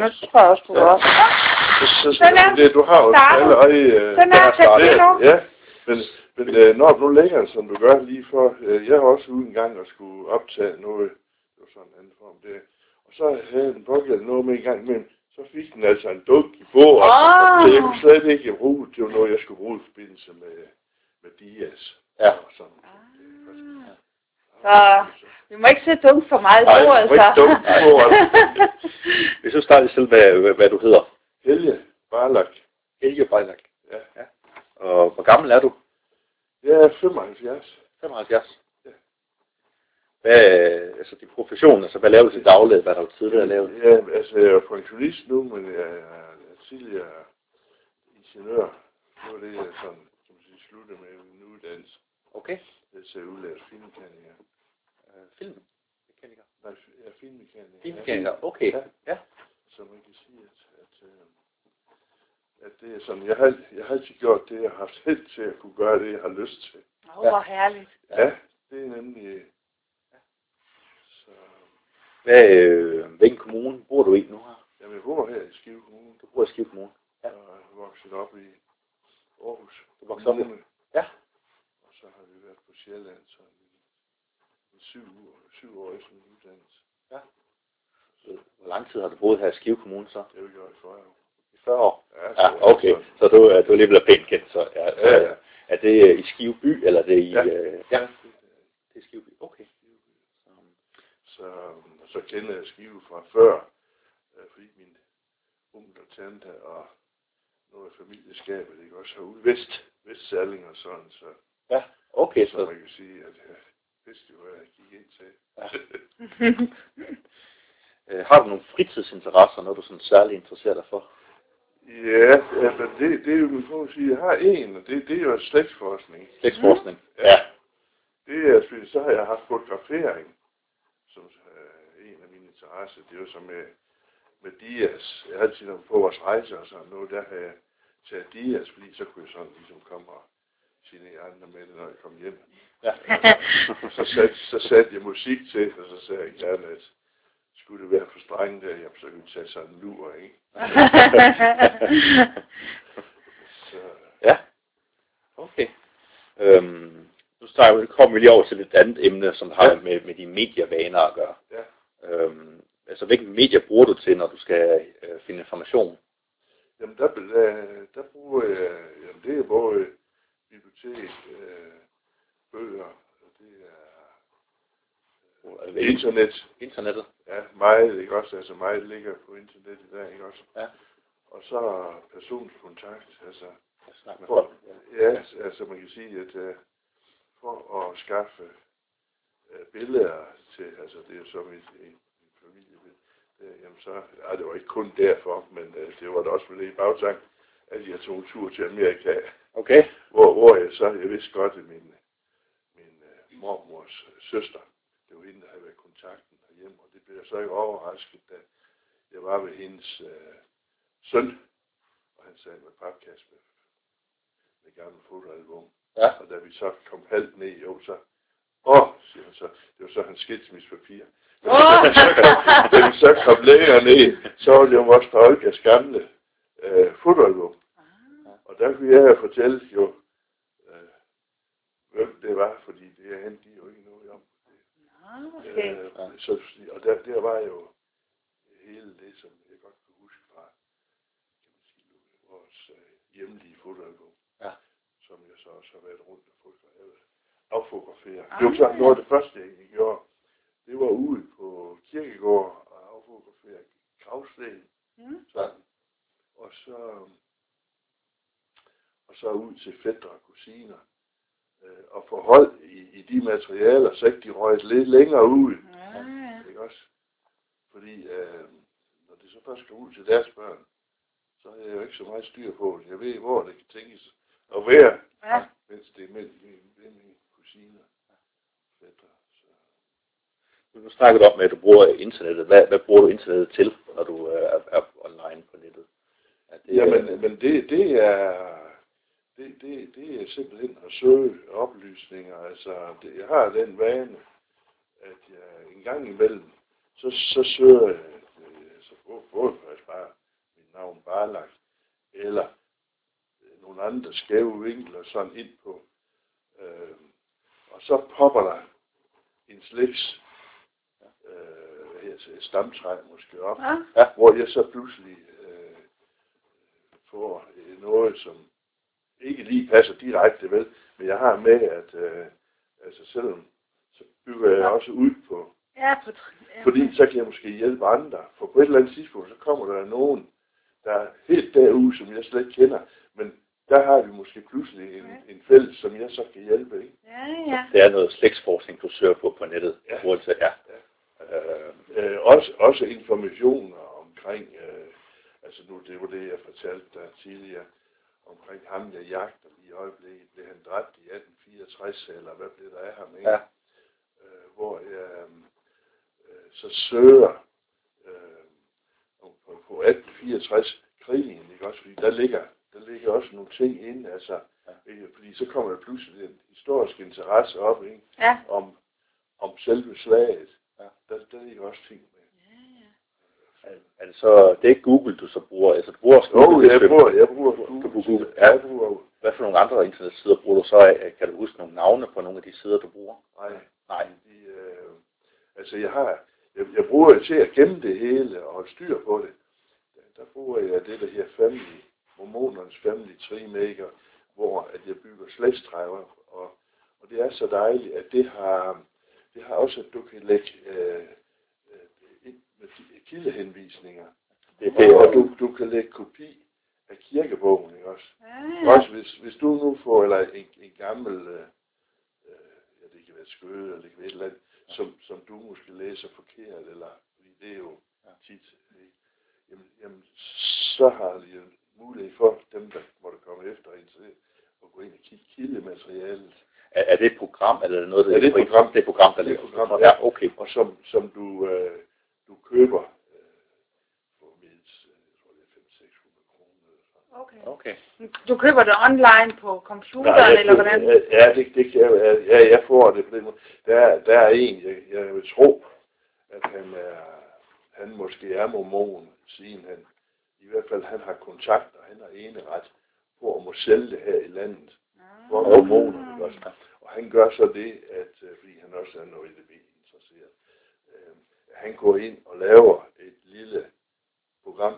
Nu tror jeg også, du Ja. også. Så, så, så, Den er det, du har jo startet. allerede... Øh, Den er nu. Ja, men, men øh, når du lægger den, som du gør lige for... Øh, jeg har også ude en gang og skulle optage noget. Det var sådan en anden form. Det, og så havde den pågældende noget med i gang, men så fik den altså en dunk i bordet. Åh. Så jeg kunne slet ikke bruge det. Var noget, jeg skulle bruge i forbindelse med, med Dias. Ja. Og sådan. Så vi må ikke se dumt for meget Nej, bordet, du må ikke så. dunke i bordet. Hvis du starter selv, hvad, hvad, hvad du hedder. Helge Barlak. Helge Bejlak. Ja. ja. Og hvor gammel er du? Jeg er 75. 75. Ja. Hvad, altså din profession, altså hvad laver du til daglig, hvad har du tidligere lavet? Ja, altså jeg er pensionist nu, men jeg er tidligere ingeniør. Det var det, jeg sådan, som sige, sluttede med en uddannelse. Okay. Jeg ser udlært filmmekaniker. Uh, filmmekaniker. Nej, jeg er filmmekaniker. Filmmekaniker, okay. Ja. Ja. Så man kan sige, at, at, øh, at det er sådan, jeg har, jeg har altid gjort det, jeg har haft held til at kunne gøre det, jeg har lyst til. Åh, hvor herligt. Ja, det er nemlig... Så, Hvad, øh, hvilken kommune bor du i nu her? jamen, jeg bor her i Skive Kommune, Du bor i Skive Kommune. Ja. og er vokset op i Aarhus. Du voksede op i-. Ja. Og så har vi været på Sjælland så i, i syv, syv år efter min uddannelse. Så, Hvor lang tid har du boet her i Skive Kommune så? Det har gjort i 40 år. I 40 år. Ja, Ja, okay. Så du, øh, du er alligevel pænt kendt, så ja, Ja, ja. Er det øh, i Skive by, eller er det i... Ja. Øh, ja, det er Skive by. Okay. Så, Så, og så kender jeg Skive fra før, øh, fordi min onkel og tante og noget af familieskabet, ikke også herude vest, Vestsalling og sådan, så, ja, okay. så Så, man kan sige, at vidste jo, hvad jeg gik ind til. Ja. øh, har du nogle fritidsinteresser, noget du sådan særligt interesserer dig for? Ja, altså det, det er jo, man kan sige, jeg har en, og det, det er jo slægtsforskning. Slægtsforskning? Ja. Det er, fordi så har jeg haft fotografering, som øh, en af mine interesser. Det er jo så med, med Dias. Jeg har altid på vores rejser og sådan noget, der har jeg taget Dias, fordi så kunne jeg sådan ligesom komme og sige andre med det, når jeg kom hjem. Ja. Så satte, så satte jeg musik til, og så sagde jeg gerne, at skulle det være for strengt der, jamen, så kunne vi tage sådan en lur, ikke? Så, ja. Okay. Øhm, nu vi, kommer vi lige over til et andet emne, som har Ja. med, med dine medievaner at gøre. ja. Øhm, altså, hvilke medier bruger du til, når du skal øh, finde information? Jamen, der, der, der bruger jeg, jamen, det er både bibliotek, øh, bøger, og det er Øh, internet. Internettet? Ja, meget, ikke også? Altså, meget ligger på internet i dag, ikke også? Ja. Og så personlig kontakt, altså, snakker med for, folk. Ja. ja, altså, man kan sige, at uh, for at skaffe uh, billeder til, altså, det er så mit, en, min familie, uh, jamen, så, ja, det var ikke kun derfor, men uh, det var da også med det i bagtank, at jeg tog en tur til Amerika, Okay. hvor, hvor jeg så, jeg vidste godt, at min, min uh, mormors søster, det var hende, der havde været kontakten herhjemme, og det blev jeg så ikke overrasket, da jeg var ved hendes uh, søn, og han sagde med papkasse med, med gamle fotoalbum. Ja. Og da vi så kom halvt ned, jo så, åh, siger han så, det var så hans skilsmissepapir. Da så kom- da vi så kom længere ned, så var det jo vores Olgas gamle øh, fotoalbum. Og der kunne jeg fortælle jo, øh, hvem det var, fordi det er han, de jo ikke noget om. Okay. Øh, så, og der, der var jo hele det, som jeg godt kan huske fra kan man sige, vores øh, hjemlige fotoalbum, Ja. som jeg så også har været rundt og fotograferet, affotografere. Det var sådan noget af det første, jeg gjorde. Det var ude på kirkegård og affotografere gravsten. Mm. Sådan. Og så, og så ud til fætter og kusiner. Øh, og forhold i, i de materialer, så ikke de røg lidt længere ud. Ja, ja. Ikke også? Fordi øh, når det så først skal ud til deres børn, så har jeg jo ikke så meget styr på det. Jeg ved, hvor det kan tænkes at være, Ja. mens det er mellem mine, kusiner. Fætter, så. Nu snakker du om, at du bruger internettet. Hvad, hvad bruger du internettet til, når du øh, er, er online på nettet? Er det, Jamen, men det, det er... Det, det, det er simpelthen at søge oplysninger. Altså, det, jeg har den vane, at jeg en gang imellem, så, så søger jeg, øh, altså, både, både tilrettelagt, eller øh, nogle andre skæve vinkler sådan ind på. Øh, og så popper der en slægts øh, det, stamtræ måske op, Ja. hvor jeg så pludselig øh, får øh, noget, som ikke lige passer direkte vel, men jeg har med, at øh, altså selvom så bygger jeg Ja. også ud på, Ja, på ja. fordi så kan jeg måske hjælpe andre, for på et eller andet tidspunkt, så kommer der nogen, der er helt derude, som jeg slet ikke kender, men der har vi måske pludselig en, Ja. en fælles, som jeg så kan hjælpe, ikke? Ja, ja. Det er noget slægtsforskning, du søger på på nettet. Ja. Hvor det, ja. Øh, Øh, også, også informationer omkring, øh, altså nu, det var det, jeg fortalte dig tidligere, omkring ham, jeg jagter lige i øjeblikket. Blev han dræbt i 1864, eller hvad blev der af ham, ikke? Ja. Øh, hvor jeg øh, så søger på, på 1864 krigen, ikke også? Fordi der ligger, der ligger også nogle ting inde, altså, ikke? fordi så kommer der pludselig en historisk interesse op, ikke? Ja. Om, om selve slaget. Ja. Der, der ligger også ting med. er, er det så, det er ikke Google, du så bruger, altså du bruger også Jo, Google, jeg til- bruger, jeg bruger Du Google. bruger Google, Ja. ja. Jeg bruger, Hvad for nogle andre internetsider bruger du så af? Kan du huske nogle navne på nogle af de sider, du bruger? nej, Nej. de, øh, altså jeg har, jeg, jeg bruger det til at gemme det hele og holde styr på det. Der, bruger jeg det, der her Family, Mormonernes Family Tree Maker, hvor at jeg bygger slægtstræver, og, og det er så dejligt, at det har, det har også, at du kan lægge øh, øh, ind med ki- kildehenvisninger, Det, det, og er, du, du kan lægge kopi af kirkebogen, ikke også? Ja, Også hvis, hvis du nu får, eller en, en gammel, øh, øh, ja det kan være et skøde, eller det kan være et eller andet, som, som du måske læser forkert, eller, fordi det er jo tit, ikke? Jamen, jamen, så har de jo mulighed for dem, der måtte komme efter en til at gå ind og kigge kildematerialet, er, er det et program, eller er det noget, der Ja, det er et program. Det er et program, der er ligger program, Ja, okay. og som, som du, øh, du køber øh, for mindst, øh, jeg tror det er 500-600 kroner. Okay. Okay. Du køber det online på computeren, Nej, jeg, eller hvordan? Ja, det, det kan jeg, ja, jeg får det på den måde. Der, der er en, jeg, jeg vil tro, at han, er, han måske er mormon, siden han, i hvert fald han har kontakt, og han har eneret på at må sælge det her i landet for Ah. mormoner, ikke også? Og han gør så det, at, øh, fordi han også er noget EDB interesseret, øh, han går ind og laver et lille program,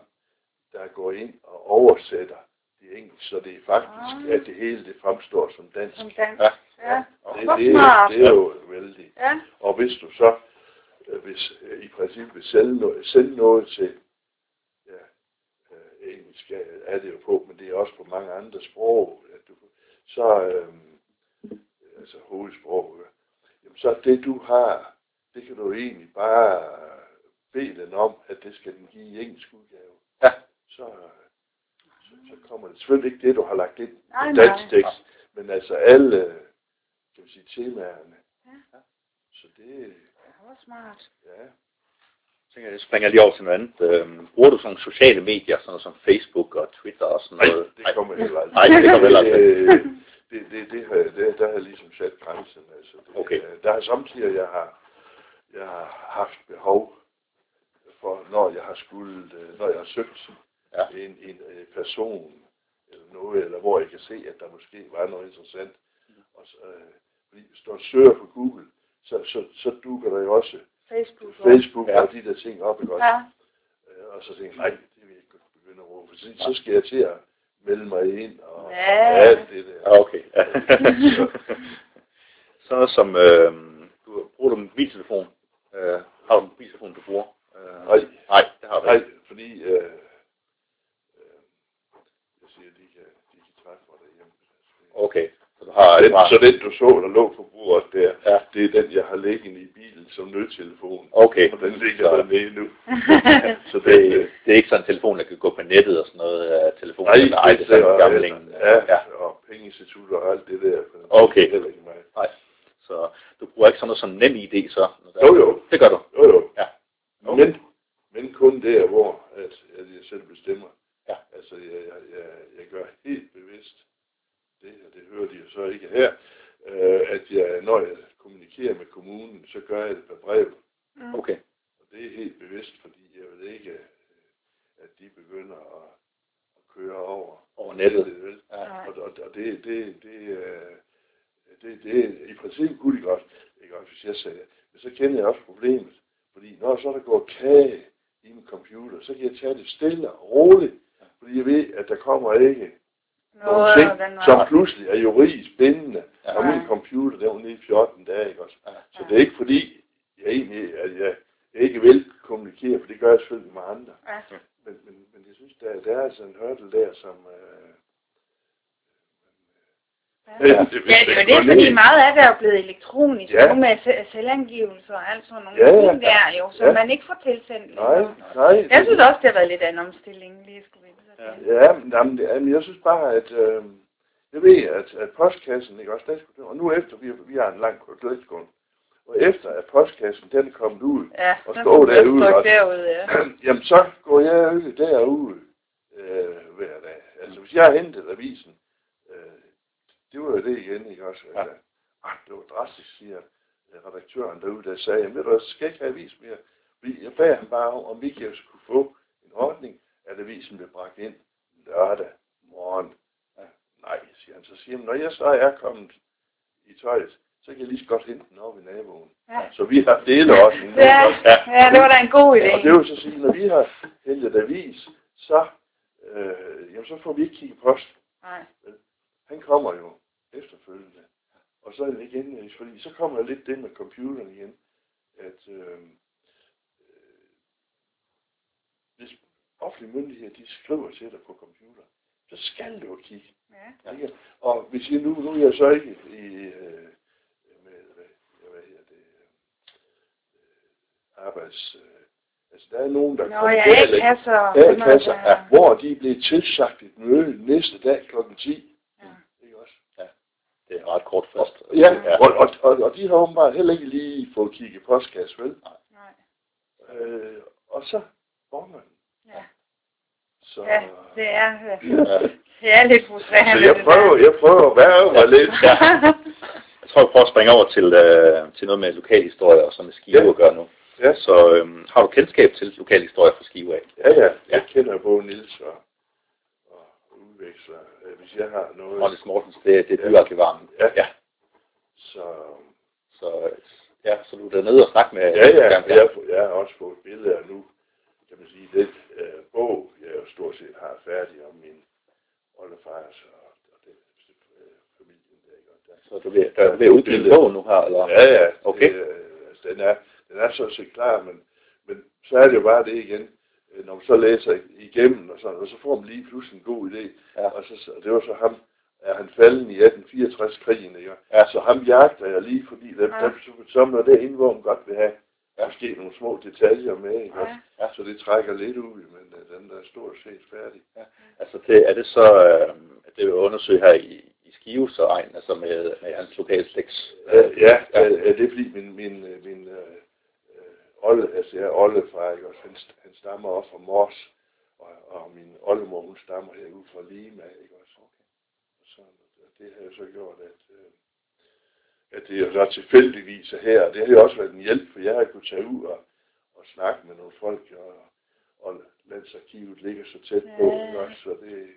der går ind og oversætter det engelsk, så det er faktisk, Ah. at det hele det fremstår som dansk. Som dans. Ja. Ja. Det, Hvor det, smart. det er jo vældig. Ja. Og hvis du så, øh, hvis øh, i princippet vil sælge noget, sende noget til, engelsk er, det jo på, men det er også på mange andre sprog, at du, så, øh, altså hovedsprog, jamen så det du har, det kan du egentlig bare bede den om, at det skal den give i engelsk udgave. Ja. Så, så, så kommer det selvfølgelig ikke det, du har lagt ind nej. dansk tekst, men altså alle, kan vi sige, temaerne. Ja. Så det, Det var smart. ja. Tænker jeg, jeg springer lige over til noget andet. Øhm, bruger du sådan nogle sociale medier, sådan noget som Facebook og Twitter og sådan Nej, noget? det kommer heller aldrig. Nej, det kommer heller aldrig. Det, det, det, det, har, jeg- det, der har jeg ligesom sat grænsen. Altså, det, Okay. Der er samtidig, jeg har, jeg har haft behov for, når jeg har skulle, øh, når jeg har søgt Ja. en, en, øh, person eller noget, eller hvor jeg kan se, at der måske var noget interessant. Og så, øh, fordi hvis du søger på Google, så, så, så dukker der jo også Facebook. Facebook Ja. og de der ting op, ikke også? Ja. Øh, Og så tænkte jeg, nej, det vil jeg ikke begynde at råbe. For så, så skal jeg til at melde mig ind og Ja. alt det der. Ja, okay. Ja. Sådan noget som, øh, du bruger du en mobiltelefon? Øh, har du en mobiltelefon, du bruger? Øh, Nej. Nej, det har du Nej, ikke. fordi øh, øh, jeg siger, de kan, de kan træffe mig derhjemme. Okay, så har Den, bare... så den, du så, der lå på bordet der, Ja. det er den, jeg har liggende i bilen som nødtelefon. Okay, Og den ligger så dernede nu. Så det, øh, det er ikke sådan en telefon, der kan gå på nettet og sådan noget. Uh, telefon, nej, eller ej, det er sådan en gammel en. ja, Ja. og pengeinstitutter og alt det der. Okay. Det er ikke mig. Nej. Så du bruger ikke sådan noget som nem ID så? Jo, jo. Det gør du. Jo, jo. Ja. Okay. Men, men kun der, hvor at, at jeg selv bestemmer. Ja. Altså, jeg, jeg, jeg, jeg gør helt bevidst, det, og det hører de jo så ikke her, øh, at jeg, når jeg kommunikerer med kommunen, så gør jeg det per brev. Mm. Okay. Og det er helt bevidst, fordi jeg vil ikke, øh, at de begynder at køre over, over nettet. vel? Ja. Og, og, og det, det, det, øh, det, det, i princippet kunne de godt, ikke også, hvis jeg sagde, men så kender jeg også problemet, fordi når så der går kage i min computer, så kan jeg tage det stille og roligt, fordi jeg ved, at der kommer ikke nogle ting, som pludselig er juridisk bindende, Ja. og min computer, den var nede i 14 dage, ikke også? Ja. Så det er ikke fordi, jeg egentlig, at jeg, jeg ikke vil kommunikere, for det gør jeg selvfølgelig med andre. Ja. Men, men, men jeg synes, der, der er altså en hørtel der, som... Øh, Ja. Ja, det, det er jo det, fordi meget af det er blevet elektronisk Ja. nu med se- selvangivelse og alt sådan nogle Ja, ja. ting der jo, som Ja. man ikke får tilsendt. Nej, nej. Jeg synes også, det har været lidt af en omstilling, lige skulle vi Ja. Ja, men, jamen, det- jamen, jeg synes bare, at... Øh, jeg ved, at, at postkassen, ikke også, der skulle, og nu efter, vi, vi har en lang kortlægskund, og efter at postkassen, den er kommet ud, Ja, Og så stå skulle jeg derude også. derude, ja. jamen så går jeg jo derude øh, hver dag. Altså, hvis jeg har hentet avisen, det var jo det igen, ikke også? Ja. Ah, det var drastisk, siger øh, redaktøren derude, der sagde, jamen, du, skal ikke have avis mere. Fordi jeg bad ham bare om, om vi ikke skulle få en ordning, at avisen blev bragt ind lørdag morgen. Ja, nej, siger han. Så siger han, når jeg så er kommet i tøjet, så kan jeg lige så godt hente den op i naboen. Ja. Så vi har deleordning. nu, Ja, også? ja, det var da en god idé. Og det vil så sige, når vi har hentet avis, så, øh, jamen, så får vi ikke kigget post. Nej. Han kommer jo efterfølgende. Og så er det igen, øh, fordi så kommer lidt det med computeren igen, at øh, øh, hvis offentlige myndigheder, de skriver til dig på computer, så skal du kigge. Ja. Ikke? Og hvis jeg nu, nu er jeg så ikke i, øh, med, hvad, hvad hedder det, øh, arbejds, øh, altså der er nogen, der Nå, kommer ja, A-kasser, der. ja, hvor de bliver tilsagt et møde næste dag kl. 10. Ja. Ikke også? Det er ret kort frist. Ja, og, og, og, og de har åbenbart heller ikke lige fået kigget postkasse, vel? Nej. Øh, og så bonger den. Ja. Så, Ja, det er, øh, Ja. det er lidt så frustrerende. jeg det prøver, jeg prøver at være mig lidt. Ja. Jeg tror, jeg prøver at springe over til, øh, til noget med lokalhistorie og så med Skive Ja. at gøre nu. Ja. Så øhm, har du kendskab til lokalhistorie fra Skive af? Ja, ja, Ja. jeg kender både Nils og, og udveksler, øh, hvis jeg har noget. Rondes Mortens, det, det er Ja. byarkivaren. Ja. ja. Så, Så, ja, så du er dernede og snakke med... ja, ja, ja. jeg, jeg har også fået billeder nu, kan man sige, den øh, bog, jeg jo stort set har færdig om min oldefars og, og den øh, familien der, ikke? Og der, Så du vil, der er ved at udgive en bog nu her, eller? Ja, ja. Okay. Det, øh, altså, den, er, den er så set klar, men, men så er det jo bare det igen, øh, når man så læser igennem og sådan, og så får man lige pludselig en god idé. Ja. Og, så, og det var så ham, er han falden i 1864-krigen, ikke? Ja. Så ham jagter jeg lige, fordi der, Ja. der, så, så er noget derinde, hvor man godt vil have Ja. måske nogle små detaljer med, ikke? Ja. Ja. Så det trækker lidt ud, men øh, den er stort set færdig. Altså, det, er det så, øh, at det vil undersøge her i, i Skive, så egen, altså med, med hans. Øh, ja, ja. ja. Øh, det er fordi min, min, øh, min øh, øh, Olle, altså jeg er oldefar, ikke også? Han, han stammer også fra Mors, og, og min oldemor, hun stammer herude fra Lima, ikke også? Det har jo så gjort, at, øh, at det er jo så tilfældigvis er her, og det har jo også været en hjælp, for jeg har kunnet tage ud og, og snakke med nogle folk, og, og landsarkivet ligger så tæt på, Ja. også? Så det,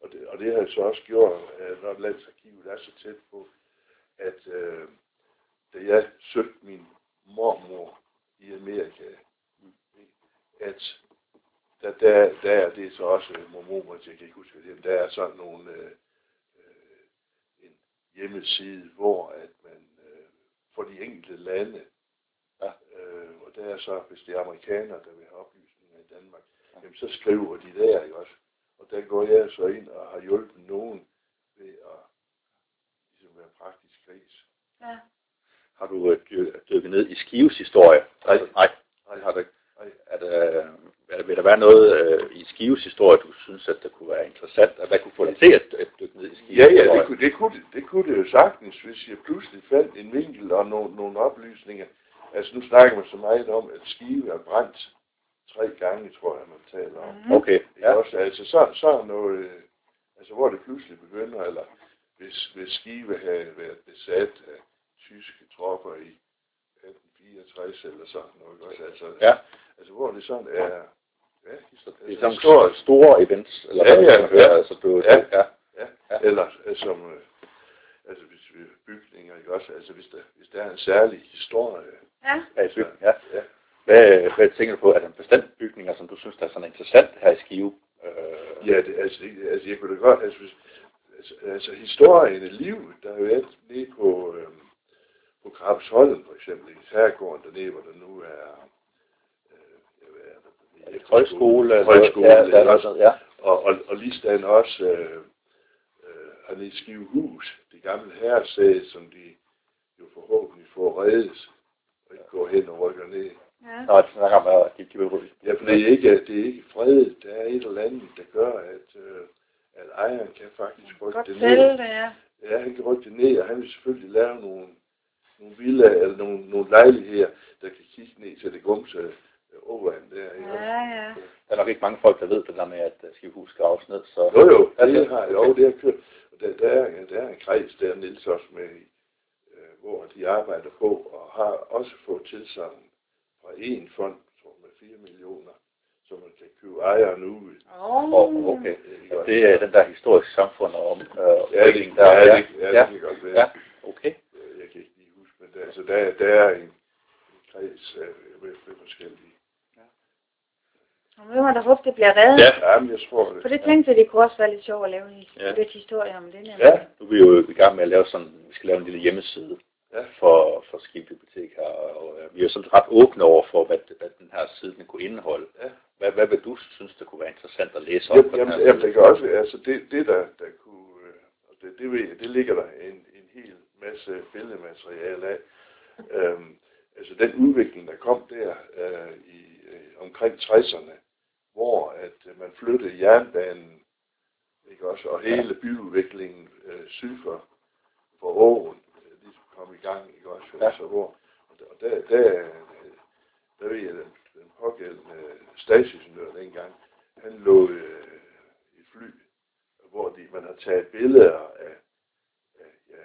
og, det, og det har jeg så også gjort, at når landsarkivet er så tæt på, at øh, da jeg søgte min mormor i Amerika, at der, der, der er det så også mormor, jeg kan ikke huske det, der er sådan nogle øh, hjemmeside, hvor at man øh, for de enkelte lande, Ja. øh, og der er så, hvis det er amerikanere, der vil have oplysninger i Danmark, jamen så skriver de der, ikke også? Og der går jeg så ind og har hjulpet nogen ved at ligesom være praktisk gris. Ja. Har du øh, dy- dykket ned i Skives historie? Nej. Nej, Nej, har du ikke. nej. Er der, vil der være noget øh, i Skives historie, du synes, at der kunne være interessant, at der kunne få dig til at, at dykke ned i Skives Ja, ja, det kunne det, kunne, det, det kunne det jo sagtens, hvis jeg pludselig fandt en vinkel og nogle, nogle oplysninger. Altså nu snakker man så meget om, at skive er brændt tre gange, tror jeg, man taler om. Mhm. Okay, ja. også? Altså så, så er noget, øh, altså hvor det pludselig begynder, eller hvis, hvis Skive havde været besat af tyske tropper i 1864 eller sådan noget, også? Altså, Ja. altså hvor det sådan er, Ja, det er altså, sådan historisk. store events, eller Ja, hvad ja, man hører, ja. altså du, Ja. ja. Ja, Ja. eller øh, som, øh, altså hvis vi bygninger, ikke også, altså hvis der, hvis der er en særlig historie, Ja. Ja, i bygning, ja. ja, Hvad, hvad tænker du på? Er der en bestemt bygninger, som du synes, der er sådan interessant her i Skive? Øh, ja, det, altså, det, altså jeg kunne da godt, altså, hvis, altså, altså historien af livet, der har jo været nede på, øh, på Krabsholm for eksempel, i herregården dernede, hvor der nu er, øh, hvad er der, er det højskole? eller- højskole, ja, er også? ja. og, og, og ligesådan også øh, øh, hernede i Skivehus, det gamle herresæde, som de jo forhåbentlig får reddet, og ikke går hen og rykker ned. Ja. Nå, jeg snakker om, at de, de vil Ja, for det er ikke, det er ikke fredet. Der er et eller andet, der gør, at, øh, at ejeren kan faktisk rykke Godt det ned. det, ja. Ja, han kan rykke det ned, og han vil selvfølgelig lave nogle, nogle villa eller nogle, nogle lejligheder, der kan kigge ned til det gumse øh, overvand der. Ikke? Ja, ja. Der er nok ikke mange folk, der ved det der med, at øh, Skivehus skal raves ned. Så... Jo, jo, Ja, det har, jo, det har kørt. Og der, der, er, der er en kreds, der er Niels også med i, øh, hvor de arbejder på, og har også fået tilsavn fra en fond, tror med 4 millioner, så man kan købe ejeren ud. Åh. Oh, okay. Ikke også? Det er den der historiske samfund og om øh, Ja, det, der. ja, det, ja, ja, det kan godt være. ja, okay. Øh, Jeg kan ikke lige huske, men der, altså, der, der er en, en kreds af med, med forskellige. Og nu må der håbe, det bliver reddet. Ja. Ja, men jeg tror det. For det tænkte jeg, det kunne også være lidt sjovt at lave en Ja. lidt historie om det. Nemlig. Ja, Nu er vi jo i gang med at lave sådan, vi skal lave en lille hjemmeside Ja. for, for Skive Bibliotek her, og øh, vi er jo sådan ret åbne over for, hvad, hvad den her side den kunne indeholde. Ja. Hvad, hvad vil du synes, det kunne være interessant at læse om Jamen, på den her jamen, jamen, det kan også være, altså det, det der, der kunne, øh, og det, det, ved jeg, det ligger der en, en hel masse billedmateriale af. Øhm, altså den udvikling, der kom der øh, i øh, omkring 60'erne, hvor at øh, man flyttede jernbanen, ikke også, og hele byudviklingen øh, syd for, for åen, øh, ligesom kom i gang, ikke også, Ja. så hvor, og der, der, der, øh, der ved jeg, den, den pågældende statsingeniør dengang, han lå øh, i fly, hvor de, man har taget billeder af, af, ja,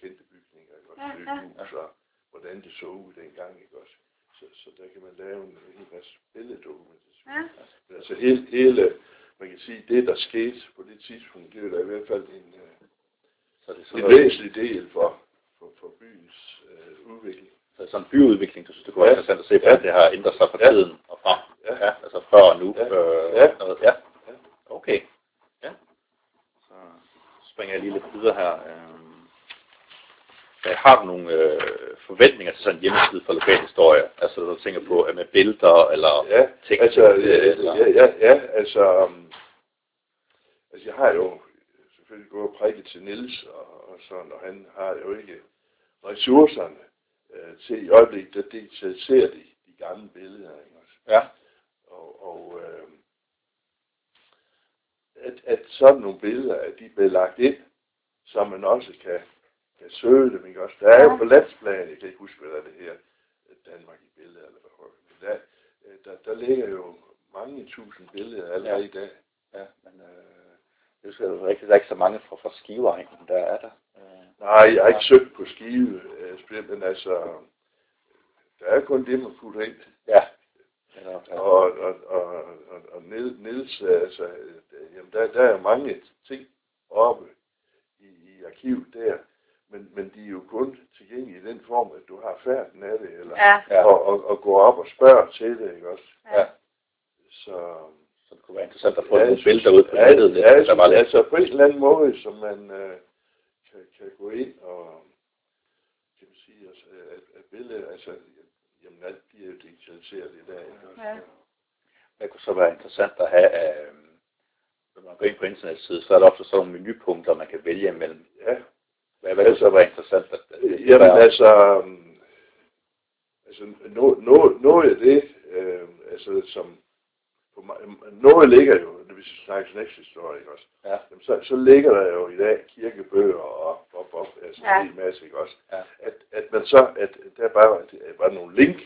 kendte bygninger, ikke også, Ja, ja. og hvordan det så ud dengang, ikke også. Så, så der kan man lave en hel masse billeddokumentation. Ja. Men altså hele, hele, man kan sige, det der skete på det tidspunkt, det er jo da i hvert fald en, øh, Så det er sådan, en væsentlig del for, for, for byens øh, udvikling. så sådan en byudvikling, du synes, det kunne være Ja. interessant at se, Ja. hvordan det har ændret sig fra Ja. tiden og frem. Ja. Ja, altså før og nu. Ja. Øh, Ja. Noget, ja. Ja. Okay. Ja. Så springer jeg lige lidt videre her. Øh, har du nogle øh, forventninger til sådan en hjemmeside for lokalhistorie? Altså, du tænker på øh, med billeder eller Ja, tekst? altså, øh, ja, eller, ja, ja, ja, altså, um, altså jeg har jo selvfølgelig gået og prikket til Nils og, og sådan, og han har jo ikke ressourcerne øh, til i øjeblikket, der digitaliserer de, de gamle billeder, ikke også? Ja. Og, og øh, at, at sådan nogle billeder, at de bliver lagt ind, så man også kan, kan søge dem, ikke også? Der er jo på landsplan, jeg kan ikke huske, hvad det her, Danmark i billeder, eller hvad der, øh, der, der ligger jo mange tusind billeder allerede Ja. i dag. ja, men øh, det er jo rigtig, der er ikke så mange fra, fra Skiveegnen, der er der. Øh, Nej, jeg har ikke søgt på skive, øh, men altså, der er kun det, man putter ind. ja. Eller, ja. Og, og, og, og, og Niels, Niels altså, øh, jamen der, der er mange ting oppe i, i arkivet der, men, men de er jo kun tilgængelige i den form, at du har færden af det, eller Ja. Og, og, og går op og spørger til det, ikke også? ja. Så, Så det kunne være interessant at få Ja, nogle billeder ud på ja, nettet, lidt, ja, der var synes, lidt. altså på en eller anden måde, som man øh, kan, kan gå ind og, kan man sige, altså, at, at billedet, altså, jamen alt bliver jo digitaliseret i dag, ikke også? Ja. Hvad kunne så være interessant at have af, øh, når man går ind på internetsiden, så er der ofte sådan nogle menupunkter, man kan vælge imellem. Ja, Hvad, hvad kunne så være interessant? At, Jamen altså, um, altså no, no, noget af det, øh, altså som, på, mig- noget ligger jo, hvis vi snakker slægtshistorie, ikke også? Ja. Jamen, så, så ligger der jo i dag kirkebøger og, og, og altså Ja. ja. en masse, ikke også? Ja. At, at man så, at der er bare, er bare nogle link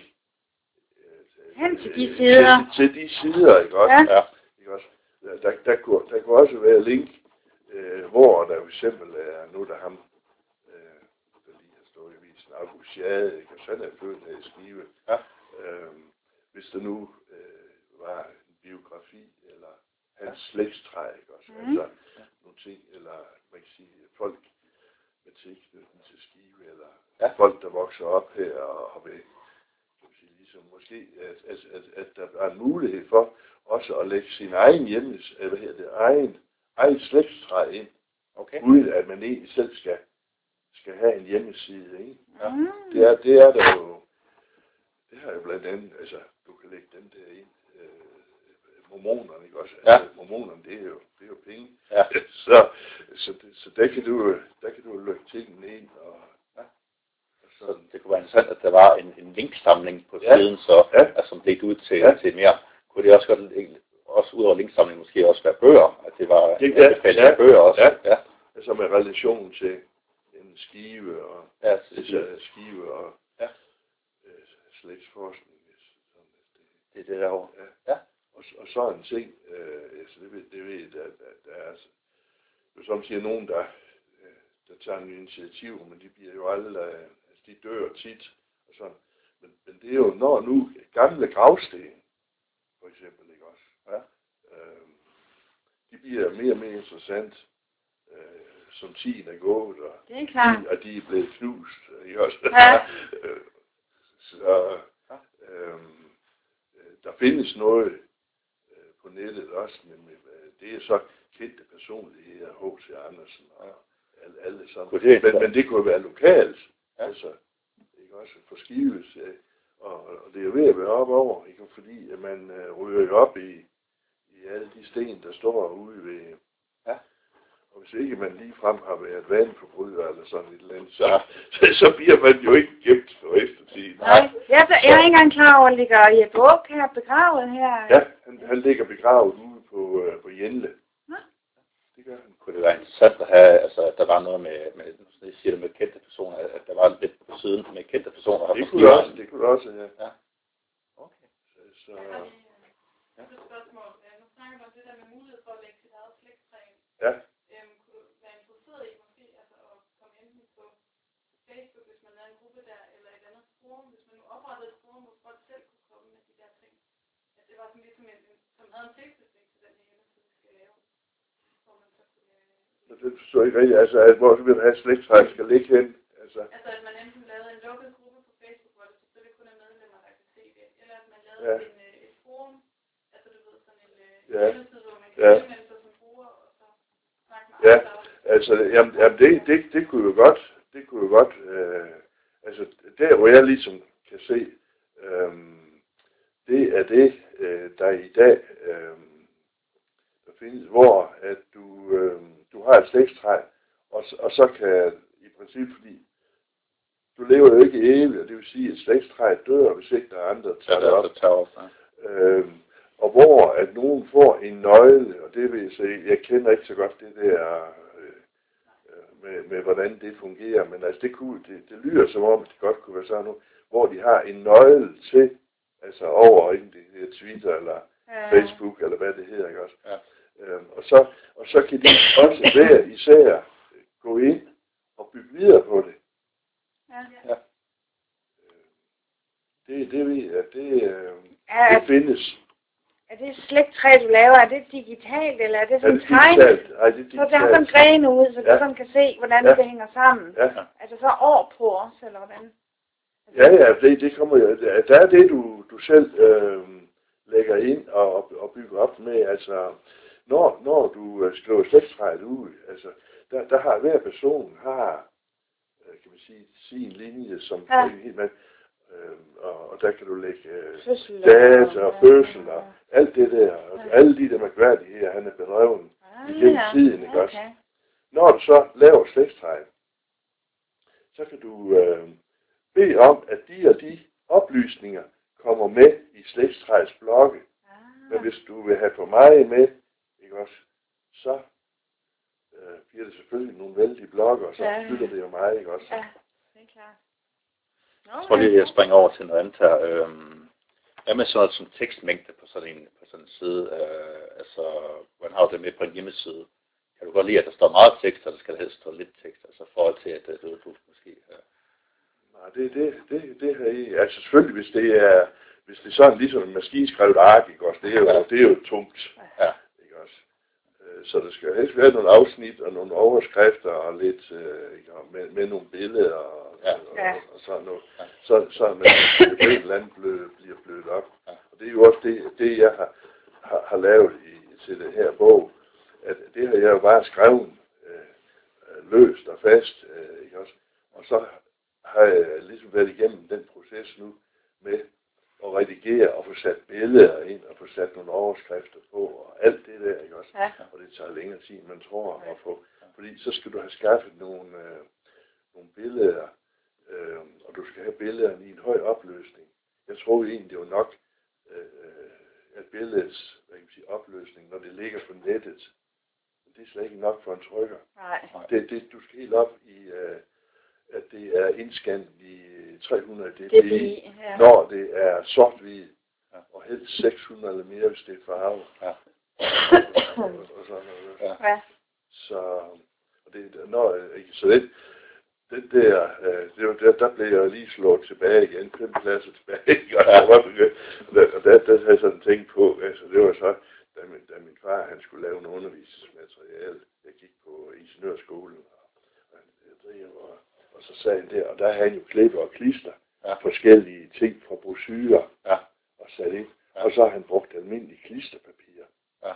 øh, Hen til de øh, sider. Til, til de sider, ikke også? Ja. Ja. Ikke også? Der, der, der, kunne, der kunne også være link, øh, hvor der for eksempel er, nu er der ham, øh, der lige har Schade, ikke? og så er født her i Skive. Ja. Øh, hvis der nu øh, var en biografi, eller hans slægtstræk, også, Mhm. altså nogle ting, eller man kan sige, folk med tilknytning til Skive, eller Ja. folk, der vokser op her og har ved, kan man sige, ligesom måske, at, at, at, at der er en mulighed for også at lægge sin egen hjemmes, øh, hvad hedder det, egen, egen slægtstræk ind, Okay. uden at man egentlig selv skal, skal have en hjemmeside, ikke? Ja. Mm. Det er, det er der jo, det har jo blandt andet, altså, du kan lægge den der ind, øh, mormonerne, ikke også? Ja. Altså, mormonerne, det er jo, det er jo penge. Ja. så, så, det, så der kan du, der kan du lægge tingene ind, og, Så det kunne være interessant, at der var en, en linksamling på Ja. siden, så, Ja. altså, som blev ud til, Ja. til mere. Kunne det også godt, også ud over linksamling, måske også være bøger, at det var Det- ja, anbefaling ja. af bøger også. Ja. ja. Altså med relation til skive, og ja altså, skive og Ja. øh, slægtsforskning. Sådan, det, det er det derovre. Og, og så en ting, øh, altså det ved, det ved jeg, at, at der er altså, jo som siger nogen, der, øh, der tager en initiativ, men de bliver jo aldrig, øh, altså de dør tit, og sådan. Men, men det er jo, når nu gamle gravsten, for eksempel, ikke også? Ja. Øh, de bliver mere og mere interessant, som tiden er gået, og, Det er klart. og de er blevet knust, ikke også? Ja. Øh, så, øhm, øh, der findes noget øh, på nettet også, men øh, det er så kendte personligheder, H.C. Andersen og alle, alle sammen. Det- men, men det kunne være lokalt, Ja. altså, ikke også for skives, ja. og, og det er ved at være op over, ikke? fordi at man øh, ryger jo op i, i alle de sten, der står ude ved. Og hvis ikke man lige frem har været vandforbryder eller sådan et eller andet, så, Ja. så, så bliver man jo ikke gemt for eftertiden. Nej, jeg, er, jeg er ikke engang klar over, at ligger Jeppe Auk her begravet her. Ja, han, han ligger begravet ude på, øh, på Jenle. Nå. Det gør han. Kunne det være interessant at have, altså, at der var noget med, med nu jeg siger det med kendte personer, at der var lidt på siden med kendte personer. Det kunne det også, det kunne det også, ja. Okay. Så, så Ja. Et spørgsmål. Øh, Nu snakker du om det der med mulighed for at lægge sit eget slægtstræ ind. ja, Øhm, kunne du være interesseret i måske altså at komme enten på Facebook, hvis man lavede en gruppe der, eller et andet forum, hvis man nu oprettede et forum, hvor folk selv kunne komme med de der ting. At det var sådan ligesom en, som havde en tilknytning til den her hjemmeside, vi skal lave. Hvor man så kunne, øh, det forstår jeg ikke rigtigt. Altså, at hvor vil have slægtstræk skal ligge hen. Altså, altså at man enten lavede en lukket gruppe på Facebook, hvor det selvfølgelig kun er medlemmer, der kan se det, eller at man lavede Ja. en, øh, et forum, altså du ved sådan en øh, Ja. hjemmeside, hvor man kan Ja. tilmelde sig som bruger, og så snakke med Ja. andre. altså jamen, jamen det, det, det kunne jo godt, det kunne jo godt, øh, altså der hvor jeg ligesom kan se, øh, det er det, øh, der i dag, øh, der findes, hvor at du, øh, du har et slægtstræ, og, og så kan i princippet, fordi du lever jo ikke evigt, og det vil sige, at et slægtstræ dør, hvis ikke der er andre, der tager det det op. tager op. Ja. Øh, og hvor at nogen får en nøgle, og det vil jeg sige, jeg kender ikke så godt det der øh, med, med, hvordan det fungerer, men altså det, kunne, det, det lyder som om, at det godt kunne være sådan noget, hvor de har en nøgle til, altså over enten det hedder Twitter eller Ja. Facebook eller hvad det hedder, ikke også? Ja. Øhm, og, så, og så kan de også hver især gå ind og bygge videre på det. Ja. Det, det ved jeg, det, øh, Er, det findes. er det slægttræ, du laver, er det digitalt, eller er det Er sådan det tegnet? digitalt? Nej, det er Så det har sådan digitalt. grene ud, så du Ja. sådan kan se, hvordan Ja. det hænger sammen. Ja. Altså så år på også, eller hvordan? Ja, ja, det, det kommer jo, der er det, du, du selv øh, lægger ind og, og, bygger op med, altså, når, når du øh, skriver slægtstræet ud, altså, der, der har hver person har, øh, kan man sige, sin linje, som Ja. ja. helt med, øh, og, og der kan du lægge øh, Fødsel data og ja, fødsel og alt det der, og Ja. alle de der mærkværdigheder, han er bedreven. Ah, igennem ja. tiden, ikke også? okay. Når du så laver slægtstræet, så kan du øh, bede om, at de og de oplysninger kommer med i slægtstræets blokke. Men Ah, hvis du vil have for meget med, ikke også, så øh, bliver det selvfølgelig nogle vældige blokke, og så Ja. fylder det jo meget, ikke også? ja, det er klart. Jeg tror lige, jeg springer over til noget andet her. Øhm, hvad med sådan noget som tekstmængde på sådan en, på sådan en side? Øh, altså, hvordan har du det med på en hjemmeside? Kan du godt lide, at der står meget tekst, og der skal helst stå lidt tekst, altså forhold til, at øh, du, du måske... Øh, Nej, det, det, det, det har I, altså selvfølgelig, hvis det er, hvis det er sådan ligesom en maskinskrevet ark, ikke også, det er jo, det er jo tungt. Ja. Ikke også? Øh, Så der skal helst være nogle afsnit og nogle overskrifter og lidt øh, ikke, og med, med nogle billeder og, Ja. og, og, og sådan noget. Ja. Så, så er man på et eller andet blø, bliver blødt op. Ja. Og det er jo også det, det jeg har, har, har lavet i, til det her bog. At det har jeg jo bare skrevet øh, løst og fast. Øh, ikke også? Og så har jeg ligesom været igennem den proces nu med at redigere og få sat billeder ind og få sat nogle overskrifter på og alt det der, ikke også? Ja. Og det tager længere tid, man tror at få. Fordi så skal du have skaffet nogle, øh, nogle billeder, øh, og du skal have billederne i en høj opløsning. Jeg troede egentlig, det var nok øh, at billedets hvad kan man sige, opløsning, når det ligger på nettet. Det er slet ikke nok for en trykker. Nej. Det, det, du skal helt op i, øh, at det er indscannet i 300 dpi, Det bliver, ja. når det er sort-hvid, Ja. og helst 600 eller mere, hvis det er farve. Ja. og, og sådan noget. Ja. Ja. Så, og det, når, så det, det der, øh, det var der, der blev jeg lige slået tilbage igen, fem pladser tilbage, og, Ja. ja. og der, der havde jeg sådan tænkt på, altså det var så, da min, da min far, han skulle lave noget undervisningsmateriale, jeg gik på ingeniørskolen, og, og, jeg og, og så sagde han der, og der havde han jo klipper og klister, Ja. forskellige ting fra brosyrer, Ja. og sat ind, Ja. og så har han brugt almindelig klisterpapir. Ja.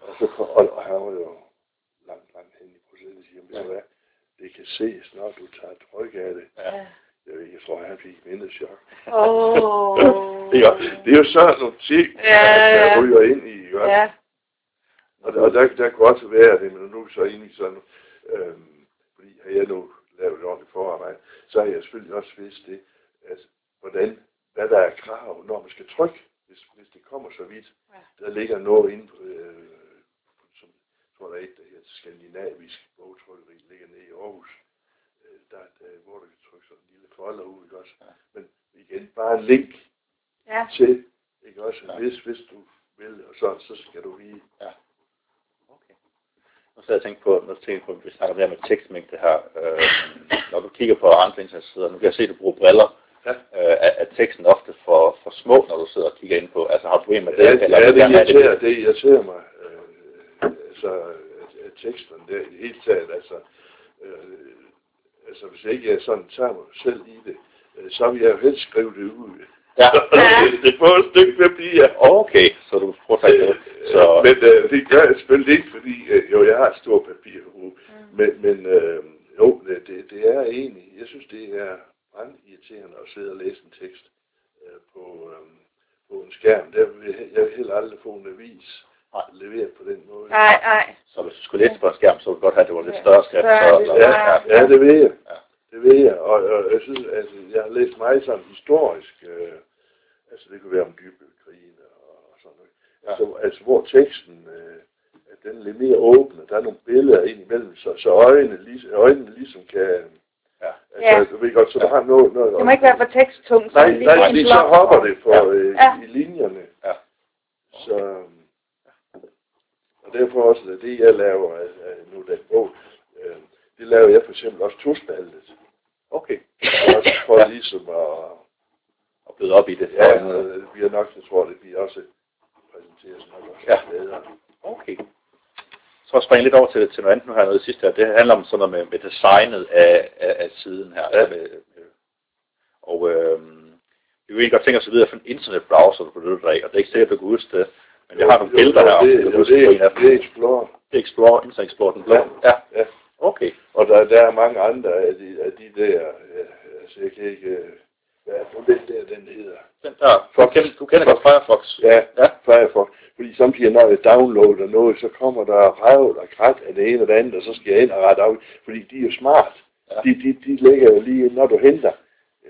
Og, så kom, og, og han var jo langt, langt hen i processen, siger, Ja. ja. hvad, det kan ses, når du tager tryk af det. Ja. Jeg, ved ikke, jeg tror, han fik mindre chok. Åh. Det er, jo- det er jo sådan nogle ting, Ja, der ja. ryger ind i. Også? Ja. Og, der, og der, der kunne også være det, men nu er vi så inde i sådan, øhm, fordi har jeg nu lavet et ordentligt forarbejde, så har jeg selvfølgelig også vidst det, at hvordan, hvad der er krav, når man skal trykke, hvis, hvis det kommer så vidt. Ja. Der ligger noget inde på, øh, som jeg tror der er et, der hedder skandinavisk bogtrykkeri, ligger nede i Aarhus, øh, der, der, hvor du kan trykke sådan en lille folder ud, ikke også? Ja. Men igen, bare en link Ja. til, ikke også? Ja. Hvis, hvis du vil, og så, så skal du vide. Okay. Nu så jeg tænkt på, du tænker på, at vi snakker det her med tekstmængde her, øh, når du kigger på andre internetsider, nu kan jeg se, at du bruger briller, Ja. øh, er, er teksten ofte for, for små, når du sidder og kigger ind på, altså har du problemer med det? Ja, eller ja, det gerne have irriterer, det irriterer mig. Øh, altså, at, teksterne der i det hele taget, altså, øh, altså hvis jeg ikke er sådan, tager mig selv i det, øh, så vil jeg jo helst skrive det ud. Ja. det, det får et stykke papir. Okay, så du prøver at tage det. Så... Så, Men øh, det gør jeg selvfølgelig ikke, fordi øh, jo, jeg har et stort papirforbrug. Men, men øh, jo, det, det, det er egentlig, jeg synes, det er irriterende at sidde og læse en tekst øh, på, øh, på en skærm. Der vil jeg, jeg vil heller aldrig få en avis Nej. leveret på den måde. Nej, nej. så hvis du skulle læse på en skærm, så ville du godt have, at det var lidt større skrift. Større, Så, så, større. ja, Ja, det ved jeg. Ja. Det ved jeg. Og, og jeg synes, altså, jeg har læst meget sådan historisk, øh, altså det kunne være om dybekrigen og, og sådan noget. Ja. Altså, altså hvor teksten, øh, at den er lidt mere åben, og der er nogle billeder ind imellem, så, så øjnene, lig, øjnene ligesom kan, Ja. altså, du ved godt, så du har noget, noget Det må ikke være for teksttungt. så Nej, lige nej, fordi så hopper det for, Ja. øh, Ja. i linjerne. Ja. Så, og derfor også, at det jeg laver af, af nu den bog, øh, det laver jeg for eksempel også tospaltet. Okay. Også for ligesom at, Og bløde op i det. Ja, det bliver nok, jeg tror, det bliver også præsenteret nok også Ja. bedre. Okay. Så jeg springer lidt over til, til noget andet nu her, noget sidste her. Det handler om sådan noget med, med designet af, af, af siden her. Ja. Med, med, og øh, vi vil godt tænke os at vide, for en internetbrowser du benytter dig og det er ikke sikkert, du kan huske det. Men jeg har nogle billeder her, det, det, det, det er Explorer. Det er Explorer, Internet Explorer, den blå. Ja. ja. Ja. Okay. Og der, der er mange andre af de, af de der, øh, altså jeg kan ikke, er det nu, den der, den hedder? Den der. Du Fox. kender, du kender godt Firefox. Ja, Ja. Firefox. Fordi samtidig, når jeg downloader noget, så kommer der ravl og krat af det ene og det andet, og så skal jeg ind og rette af. Fordi de er jo smart. Ja. De, de, de lægger jo lige, når du henter